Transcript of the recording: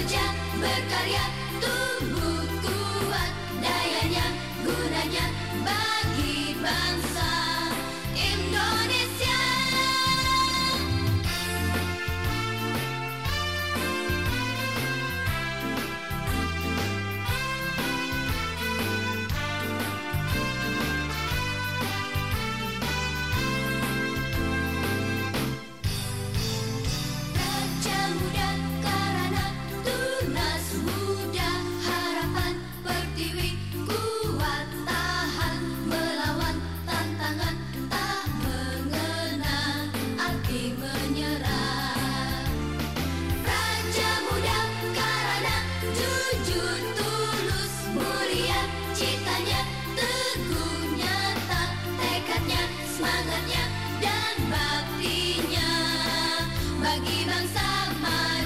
Bekerja, berkarya, tumbuh kuat. Dayanya, gunanya bagi bangsa. of my